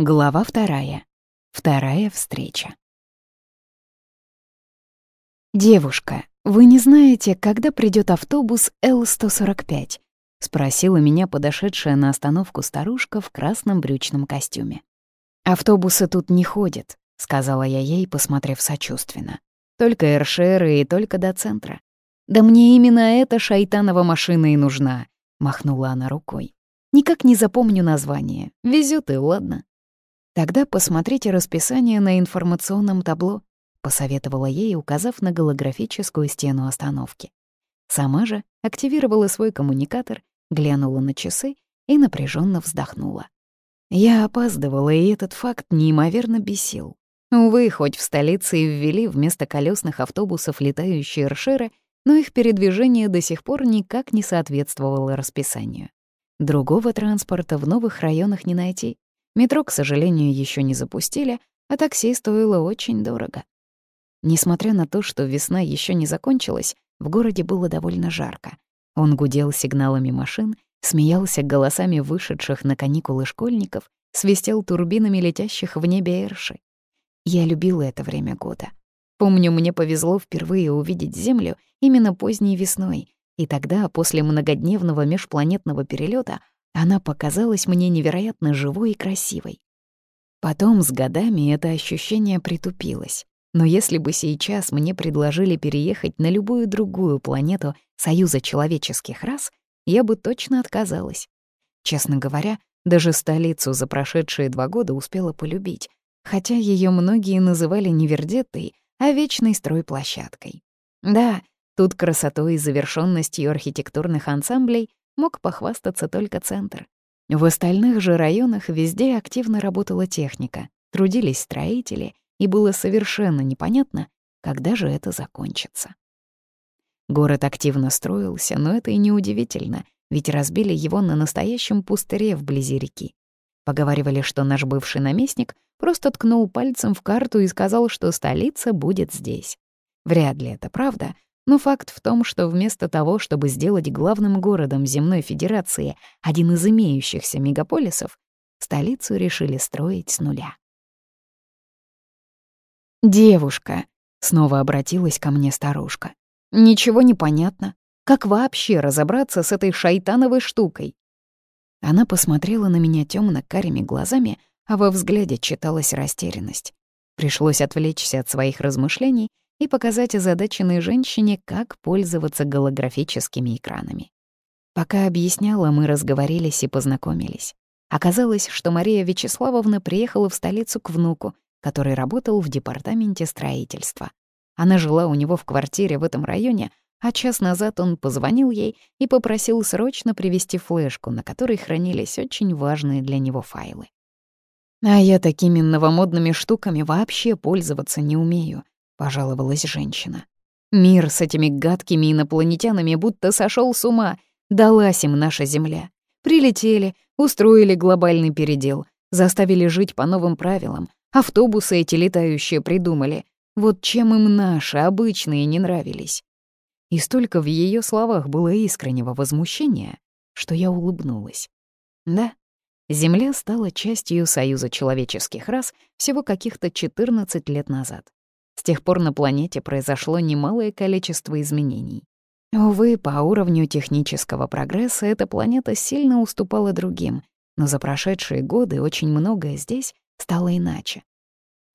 Глава вторая. Вторая встреча. «Девушка, вы не знаете, когда придет автобус Л-145?» — спросила меня подошедшая на остановку старушка в красном брючном костюме. «Автобусы тут не ходят», — сказала я ей, посмотрев сочувственно. «Только Эршеры и только до центра». «Да мне именно эта шайтанова машина и нужна», — махнула она рукой. «Никак не запомню название. Везет и ладно». «Тогда посмотрите расписание на информационном табло», — посоветовала ей, указав на голографическую стену остановки. Сама же активировала свой коммуникатор, глянула на часы и напряженно вздохнула. Я опаздывала, и этот факт неимоверно бесил. Увы, хоть в столице и ввели вместо колесных автобусов летающие ршеры, но их передвижение до сих пор никак не соответствовало расписанию. Другого транспорта в новых районах не найти, Метро, к сожалению, еще не запустили, а такси стоило очень дорого. Несмотря на то, что весна еще не закончилась, в городе было довольно жарко. Он гудел сигналами машин, смеялся голосами вышедших на каникулы школьников, свистел турбинами летящих в небе эрши. Я любила это время года. Помню, мне повезло впервые увидеть Землю именно поздней весной, и тогда, после многодневного межпланетного перелета, она показалась мне невероятно живой и красивой. Потом с годами это ощущение притупилось. Но если бы сейчас мне предложили переехать на любую другую планету Союза человеческих рас, я бы точно отказалась. Честно говоря, даже столицу за прошедшие два года успела полюбить, хотя ее многие называли не Вердеттой, а вечной стройплощадкой. Да, тут красотой и завершенностью архитектурных ансамблей мог похвастаться только центр. В остальных же районах везде активно работала техника, трудились строители, и было совершенно непонятно, когда же это закончится. Город активно строился, но это и не удивительно, ведь разбили его на настоящем пустыре вблизи реки. Поговаривали, что наш бывший наместник просто ткнул пальцем в карту и сказал, что столица будет здесь. Вряд ли это правда, но факт в том, что вместо того, чтобы сделать главным городом Земной Федерации один из имеющихся мегаполисов, столицу решили строить с нуля. «Девушка», — снова обратилась ко мне старушка, — «ничего не понятно. Как вообще разобраться с этой шайтановой штукой?» Она посмотрела на меня темно карими глазами, а во взгляде читалась растерянность. Пришлось отвлечься от своих размышлений и показать озадаченной женщине, как пользоваться голографическими экранами. Пока объясняла, мы разговорились и познакомились. Оказалось, что Мария Вячеславовна приехала в столицу к внуку, который работал в департаменте строительства. Она жила у него в квартире в этом районе, а час назад он позвонил ей и попросил срочно привезти флешку, на которой хранились очень важные для него файлы. А я такими новомодными штуками вообще пользоваться не умею, пожаловалась женщина. Мир с этими гадкими инопланетянами будто сошел с ума. Далась им наша Земля. Прилетели, устроили глобальный передел, заставили жить по новым правилам. Автобусы эти летающие придумали. Вот чем им наши, обычные, не нравились. И столько в ее словах было искреннего возмущения, что я улыбнулась. Да, Земля стала частью Союза человеческих рас всего каких-то 14 лет назад. С тех пор на планете произошло немалое количество изменений. Увы, по уровню технического прогресса эта планета сильно уступала другим, но за прошедшие годы очень многое здесь стало иначе.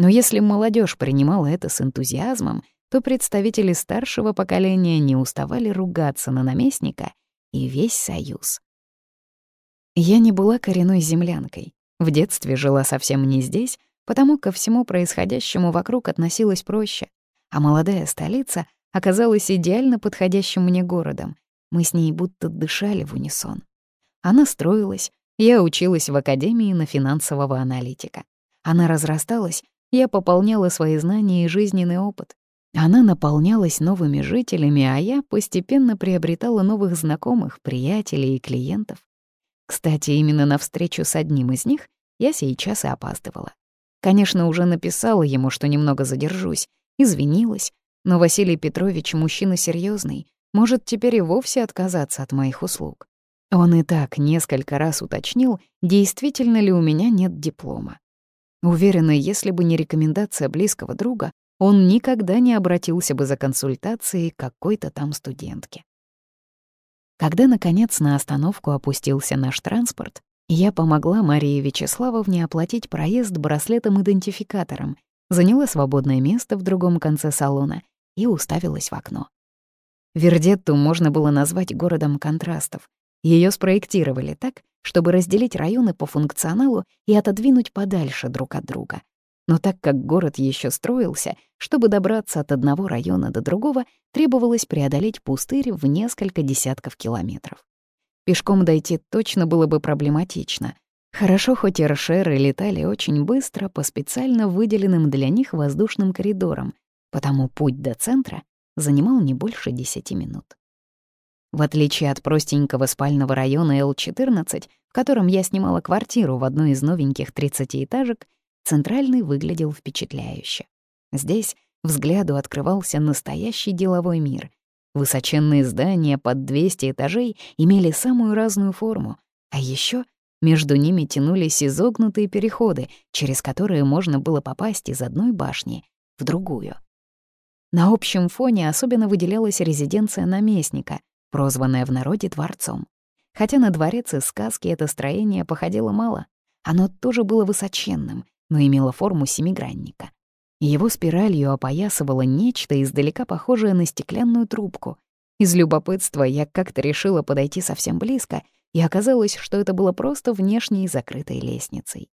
Но если молодежь принимала это с энтузиазмом, то представители старшего поколения не уставали ругаться на наместника и весь союз. Я не была коренной землянкой. В детстве жила совсем не здесь, потому ко всему происходящему вокруг относилась проще, а молодая столица оказалась идеально подходящим мне городом. Мы с ней будто дышали в унисон. Она строилась, я училась в академии на финансового аналитика. Она разрасталась, я пополняла свои знания и жизненный опыт. Она наполнялась новыми жителями, а я постепенно приобретала новых знакомых, приятелей и клиентов. Кстати, именно на встречу с одним из них я сейчас и опаздывала. Конечно, уже написала ему, что немного задержусь, извинилась, но Василий Петрович мужчина серьезный, может теперь и вовсе отказаться от моих услуг. Он и так несколько раз уточнил, действительно ли у меня нет диплома. Уверена, если бы не рекомендация близкого друга, он никогда не обратился бы за консультацией какой-то там студентке. Когда, наконец, на остановку опустился наш транспорт, я помогла Марии Вячеславовне оплатить проезд браслетом-идентификатором, заняла свободное место в другом конце салона и уставилась в окно. Вердетту можно было назвать городом контрастов. Ее спроектировали так, чтобы разделить районы по функционалу и отодвинуть подальше друг от друга. Но так как город еще строился, чтобы добраться от одного района до другого, требовалось преодолеть пустырь в несколько десятков километров. Пешком дойти точно было бы проблематично. Хорошо, хоть Эршеры летали очень быстро по специально выделенным для них воздушным коридорам, потому путь до центра занимал не больше 10 минут. В отличие от простенького спального района Л-14, в котором я снимала квартиру в одной из новеньких 30-этажек, центральный выглядел впечатляюще. Здесь взгляду открывался настоящий деловой мир, Высоченные здания под 200 этажей имели самую разную форму, а еще между ними тянулись изогнутые переходы, через которые можно было попасть из одной башни в другую. На общем фоне особенно выделялась резиденция наместника, прозванная в народе дворцом. Хотя на дворец из сказки это строение походило мало, оно тоже было высоченным, но имело форму семигранника. Его спиралью опоясывало нечто издалека похожее на стеклянную трубку. Из любопытства я как-то решила подойти совсем близко, и оказалось, что это было просто внешней закрытой лестницей.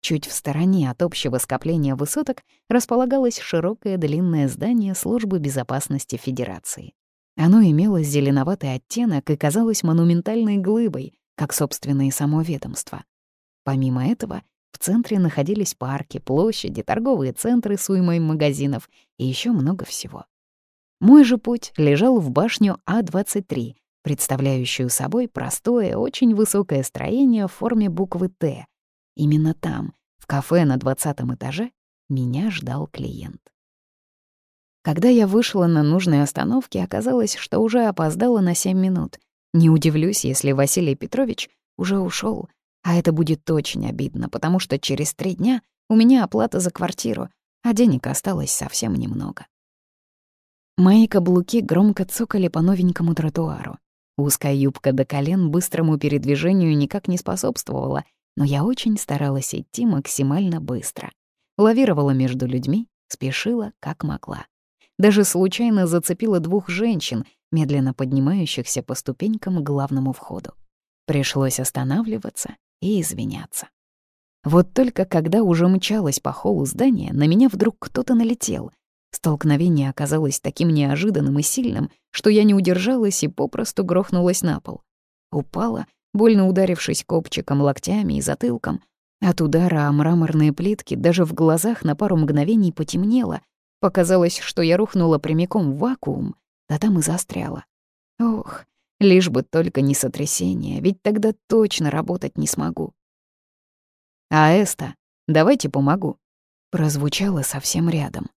Чуть в стороне от общего скопления высоток располагалось широкое длинное здание Службы безопасности Федерации. Оно имело зеленоватый оттенок и казалось монументальной глыбой, как собственное само ведомство. Помимо этого, в центре находились парки, площади, торговые центры с уймой магазинов и еще много всего. Мой же путь лежал в башню А-23, представляющую собой простое, очень высокое строение в форме буквы «Т». Именно там, в кафе на двадцатом этаже, меня ждал клиент. Когда я вышла на нужной остановке, оказалось, что уже опоздала на 7 минут. Не удивлюсь, если Василий Петрович уже ушел, а это будет очень обидно, потому что через три дня у меня оплата за квартиру, а денег осталось совсем немного. Мои каблуки громко цокали по новенькому тротуару. Узкая юбка до колен быстрому передвижению никак не способствовала, но я очень старалась идти максимально быстро. Лавировала между людьми, спешила как могла. Даже случайно зацепила двух женщин, медленно поднимающихся по ступенькам к главному входу. Пришлось останавливаться и извиняться. Вот только когда уже мчалась по холлу здания, на меня вдруг кто-то налетел. Столкновение оказалось таким неожиданным и сильным, что я не удержалась и попросту грохнулась на пол. Упала, больно ударившись копчиком, локтями и затылком. От удара о мраморные плитки даже в глазах на пару мгновений потемнело. Показалось, что я рухнула прямиком в вакуум, да там и застряла. Ох, Лишь бы только не сотрясение, ведь тогда точно работать не смогу. «А Эста, давайте помогу», прозвучало совсем рядом.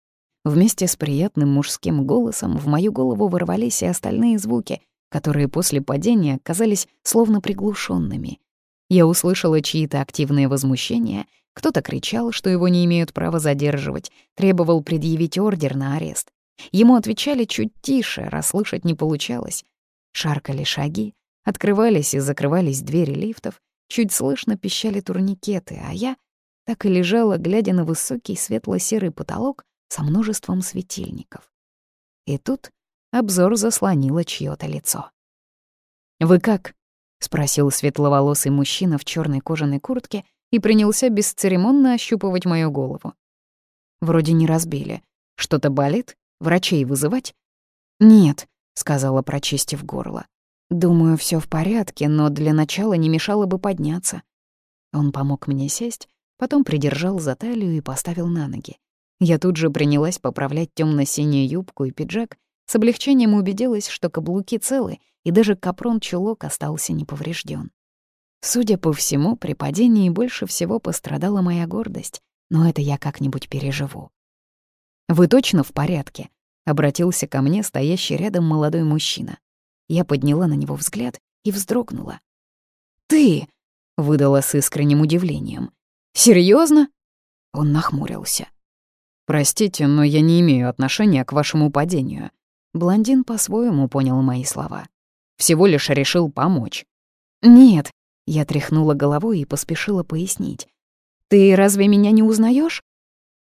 Вместе с приятным мужским голосом в мою голову ворвались и остальные звуки, которые после падения казались словно приглушенными. Я услышала чьи-то активные возмущения, кто-то кричал, что его не имеют права задерживать, требовал предъявить ордер на арест. Ему отвечали чуть тише, расслышать не получалось. Шаркали шаги, открывались и закрывались двери лифтов, чуть слышно пищали турникеты, а я так и лежала, глядя на высокий светло-серый потолок со множеством светильников. И тут обзор заслонило чьё то лицо. «Вы как?» — спросил светловолосый мужчина в черной кожаной куртке и принялся бесцеремонно ощупывать мою голову. Вроде не разбили. Что-то болит? Врачей вызывать? Нет, — сказала, прочистив горло. «Думаю, все в порядке, но для начала не мешало бы подняться». Он помог мне сесть, потом придержал за талию и поставил на ноги. Я тут же принялась поправлять темно синюю юбку и пиджак, с облегчением убедилась, что каблуки целы, и даже капрон-чулок остался неповрежден. Судя по всему, при падении больше всего пострадала моя гордость, но это я как-нибудь переживу. «Вы точно в порядке?» Обратился ко мне стоящий рядом молодой мужчина. Я подняла на него взгляд и вздрогнула. «Ты!» — выдала с искренним удивлением. Серьезно? Он нахмурился. «Простите, но я не имею отношения к вашему падению». Блондин по-своему понял мои слова. Всего лишь решил помочь. «Нет», — я тряхнула головой и поспешила пояснить. «Ты разве меня не узнаешь?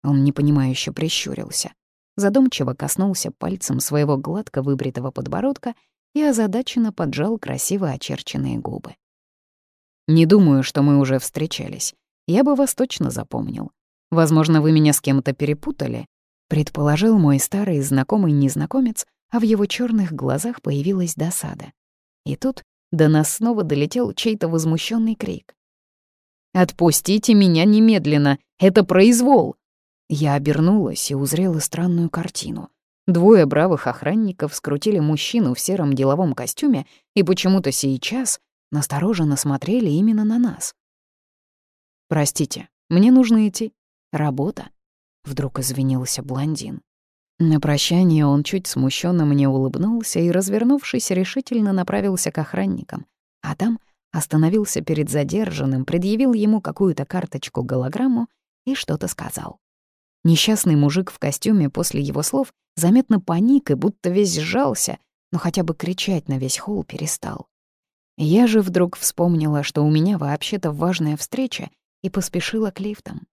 Он непонимающе прищурился. Задумчиво коснулся пальцем своего гладко выбритого подбородка и озадаченно поджал красиво очерченные губы. «Не думаю, что мы уже встречались. Я бы вас точно запомнил. Возможно, вы меня с кем-то перепутали», — предположил мой старый знакомый незнакомец, а в его черных глазах появилась досада. И тут до нас снова долетел чей-то возмущенный крик. «Отпустите меня немедленно! Это произвол!» Я обернулась и узрела странную картину. Двое бравых охранников скрутили мужчину в сером деловом костюме и почему-то сейчас настороженно смотрели именно на нас. «Простите, мне нужно идти. Работа», — вдруг извинился блондин. На прощание он чуть смущенно мне улыбнулся и, развернувшись, решительно направился к охранникам, а там остановился перед задержанным, предъявил ему какую-то карточку-голограмму и что-то сказал. Несчастный мужик в костюме после его слов заметно паник и будто весь сжался, но хотя бы кричать на весь холл перестал. Я же вдруг вспомнила, что у меня вообще-то важная встреча, и поспешила к лифтам.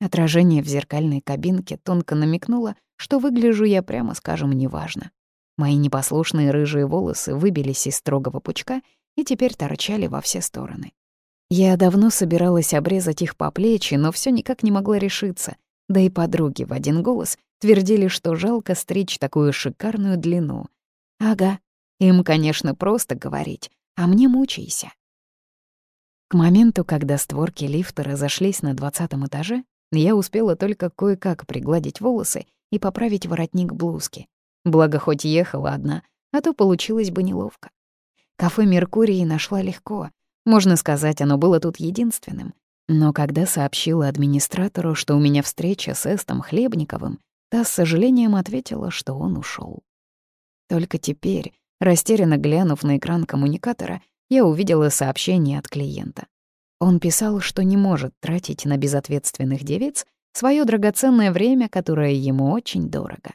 Отражение в зеркальной кабинке тонко намекнуло, что выгляжу я, прямо скажем, неважно. Мои непослушные рыжие волосы выбились из строгого пучка и теперь торчали во все стороны. Я давно собиралась обрезать их по плечи, но все никак не могла решиться, да и подруги в один голос твердили, что жалко стричь такую шикарную длину. Ага, им, конечно, просто говорить, а мне мучайся. К моменту, когда створки лифта разошлись на двадцатом этаже, я успела только кое-как пригладить волосы и поправить воротник блузки. Благо, хоть ехала одна, а то получилось бы неловко. Кафе «Меркурий» нашла легко. Можно сказать, оно было тут единственным. Но когда сообщила администратору, что у меня встреча с Эстом Хлебниковым, та с сожалением ответила, что он ушел. Только теперь, растерянно глянув на экран коммуникатора, я увидела сообщение от клиента. Он писал, что не может тратить на безответственных девиц свое драгоценное время, которое ему очень дорого.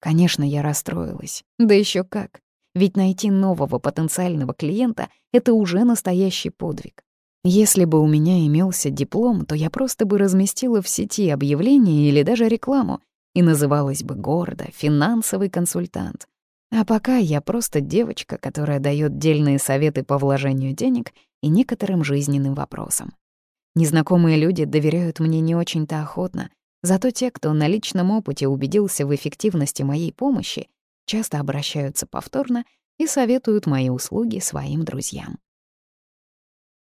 Конечно, я расстроилась. Да еще как. Ведь найти нового потенциального клиента — это уже настоящий подвиг. Если бы у меня имелся диплом, то я просто бы разместила в сети объявление или даже рекламу и называлась бы гордо «финансовый консультант». А пока я просто девочка, которая дает дельные советы по вложению денег и некоторым жизненным вопросам. Незнакомые люди доверяют мне не очень-то охотно, зато те, кто на личном опыте убедился в эффективности моей помощи, часто обращаются повторно и советуют мои услуги своим друзьям.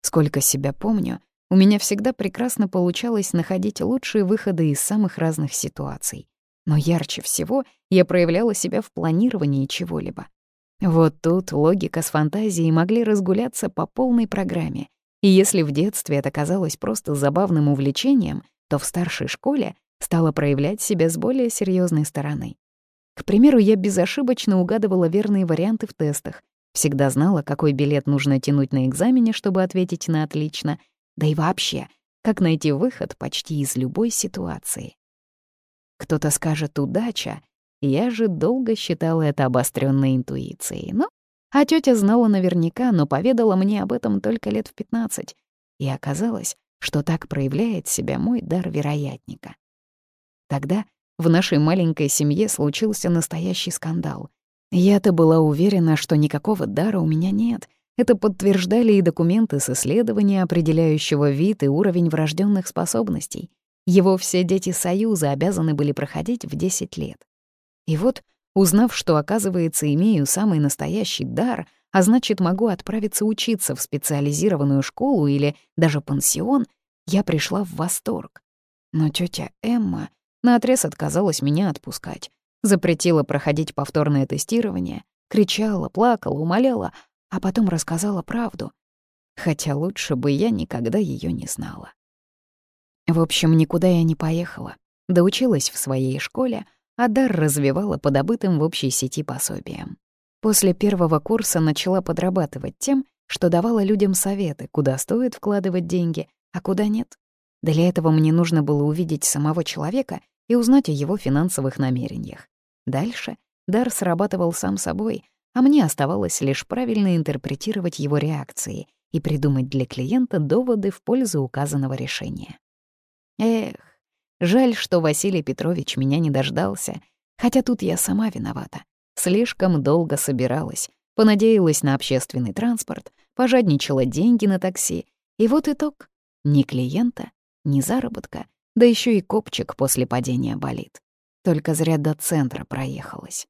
Сколько себя помню, у меня всегда прекрасно получалось находить лучшие выходы из самых разных ситуаций. Но ярче всего я проявляла себя в планировании чего-либо. Вот тут логика с фантазией могли разгуляться по полной программе. И если в детстве это казалось просто забавным увлечением, то в старшей школе стала проявлять себя с более серьезной стороны. К примеру, я безошибочно угадывала верные варианты в тестах, Всегда знала, какой билет нужно тянуть на экзамене, чтобы ответить на «отлично», да и вообще, как найти выход почти из любой ситуации. Кто-то скажет «удача», я же долго считала это обостренной интуицией. Но, а тетя знала наверняка, но поведала мне об этом только лет в 15. И оказалось, что так проявляет себя мой дар вероятника. Тогда в нашей маленькой семье случился настоящий скандал. Я-то была уверена, что никакого дара у меня нет. Это подтверждали и документы с исследования, определяющего вид и уровень врожденных способностей. Его все дети Союза обязаны были проходить в 10 лет. И вот, узнав, что, оказывается, имею самый настоящий дар, а значит, могу отправиться учиться в специализированную школу или даже пансион, я пришла в восторг. Но тетя Эмма наотрез отказалась меня отпускать. Запретила проходить повторное тестирование, кричала, плакала, умоляла, а потом рассказала правду. Хотя лучше бы я никогда ее не знала. В общем, никуда я не поехала. Доучилась в своей школе, а дар развивала по добытым в общей сети пособиям. После первого курса начала подрабатывать тем, что давала людям советы, куда стоит вкладывать деньги, а куда нет. Для этого мне нужно было увидеть самого человека и узнать о его финансовых намерениях. Дальше дар срабатывал сам собой, а мне оставалось лишь правильно интерпретировать его реакции и придумать для клиента доводы в пользу указанного решения. Эх, жаль, что Василий Петрович меня не дождался, хотя тут я сама виновата. Слишком долго собиралась, понадеялась на общественный транспорт, пожадничала деньги на такси, и вот итог — ни клиента, ни заработка, да еще и копчик после падения болит. Только зря до центра проехалась.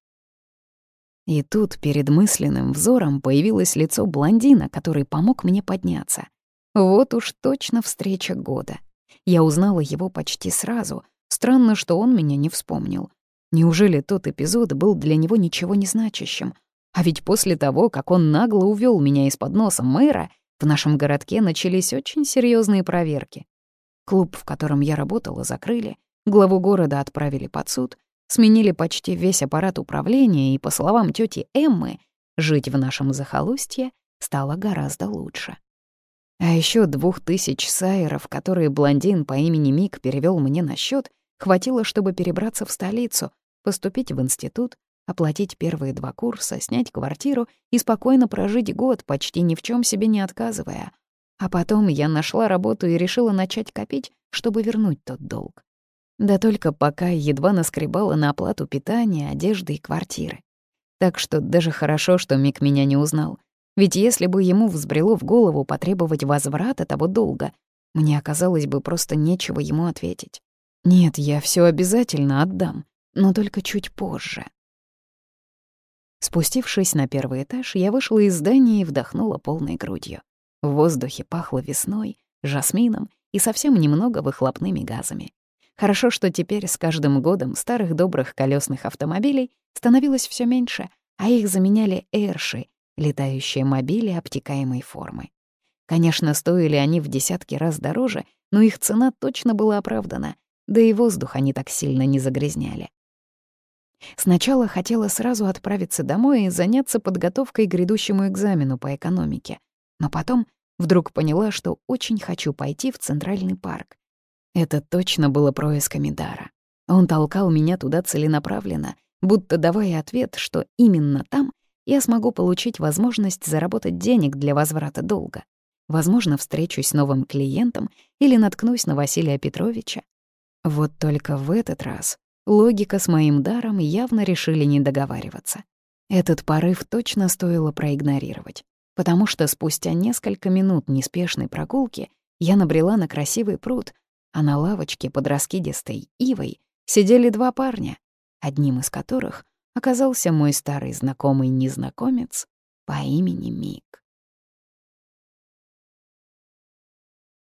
И тут перед мысленным взором появилось лицо блондина, который помог мне подняться. Вот уж точно встреча года. Я узнала его почти сразу. Странно, что он меня не вспомнил. Неужели тот эпизод был для него ничего не значащим? А ведь после того, как он нагло увел меня из-под носа мэра, в нашем городке начались очень серьезные проверки. Клуб, в котором я работала, закрыли, главу города отправили под суд, сменили почти весь аппарат управления, и, по словам тети Эммы, жить в нашем захолустье стало гораздо лучше. А еще двух тысяч сайеров, которые блондин по имени Мик перевел мне на счет, хватило, чтобы перебраться в столицу, поступить в институт, оплатить первые два курса, снять квартиру и спокойно прожить год, почти ни в чем себе не отказывая. А потом я нашла работу и решила начать копить, чтобы вернуть тот долг. Да только пока едва наскребала на оплату питания, одежды и квартиры. Так что даже хорошо, что Мик меня не узнал. Ведь если бы ему взбрело в голову потребовать возврата того долга, мне оказалось бы просто нечего ему ответить. Нет, я все обязательно отдам, но только чуть позже. Спустившись на первый этаж, я вышла из здания и вдохнула полной грудью. В воздухе пахло весной, жасмином и совсем немного выхлопными газами. Хорошо, что теперь с каждым годом старых добрых колесных автомобилей становилось все меньше, а их заменяли эрши, летающие мобили обтекаемой формы. Конечно, стоили они в десятки раз дороже, но их цена точно была оправдана, да и воздух они так сильно не загрязняли. Сначала хотела сразу отправиться домой и заняться подготовкой к грядущему экзамену по экономике, но потом вдруг поняла, что очень хочу пойти в Центральный парк. Это точно было происками дара. Он толкал меня туда целенаправленно, будто давая ответ, что именно там я смогу получить возможность заработать денег для возврата долга. Возможно, встречусь с новым клиентом или наткнусь на Василия Петровича. Вот только в этот раз логика с моим даром явно решили не договариваться. Этот порыв точно стоило проигнорировать, потому что спустя несколько минут неспешной прогулки я набрела на красивый пруд, а на лавочке под раскидистой ивой сидели два парня, одним из которых оказался мой старый знакомый незнакомец по имени Мик.